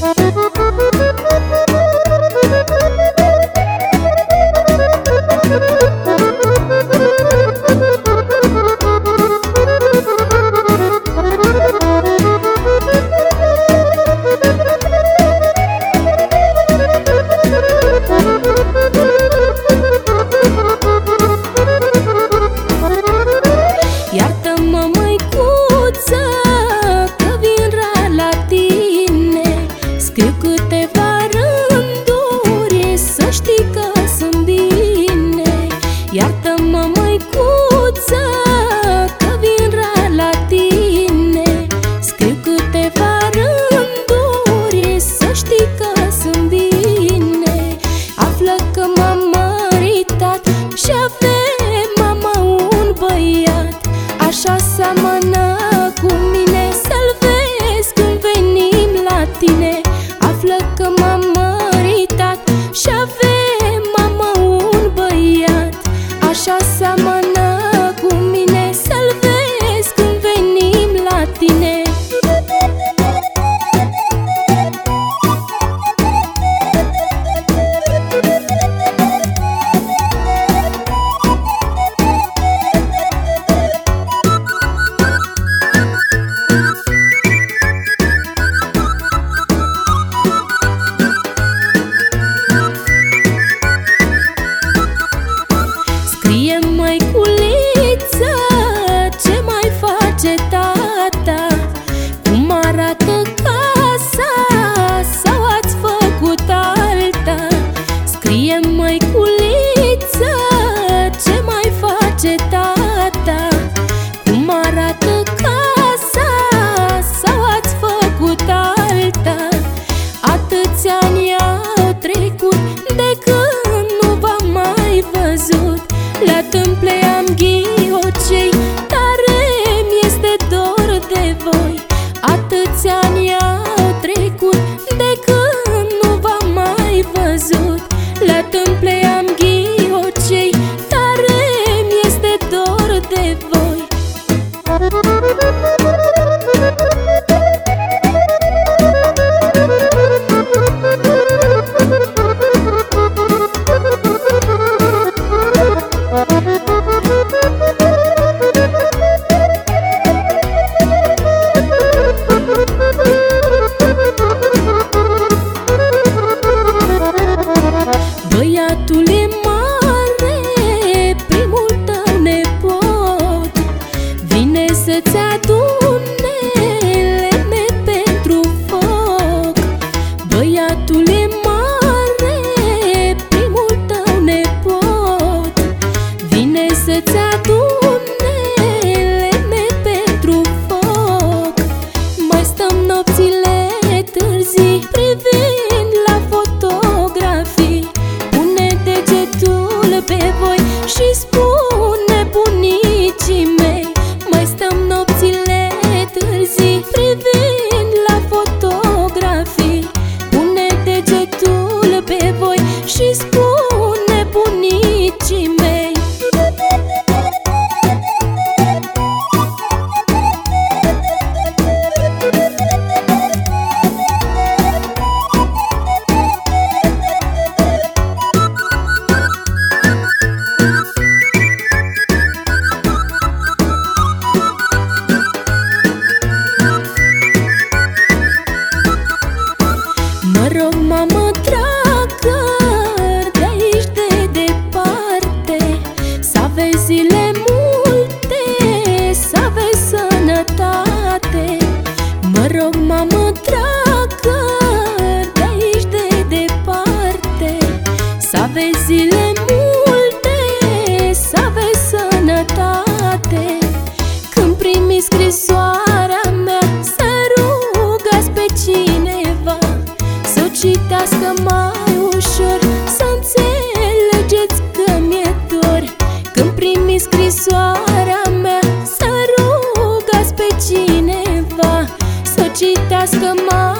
Música Cheamă măicuță că vin la tine. Scriu câteva rânduri să știi că sunt bine. Află că m-am măritat și avem mama un băiat. Așa seamănă contempler și spune bunicii mei. Mă rog, mamă, aveți zile multe, să aveți sănătate. Când primiți scrisoarea mea, să rugați pe cineva. Să o citească mai ușor, să înțelegeți că mi-e dor. Când primiți scrisoarea mea, să rugați pe cineva. Să o citească mai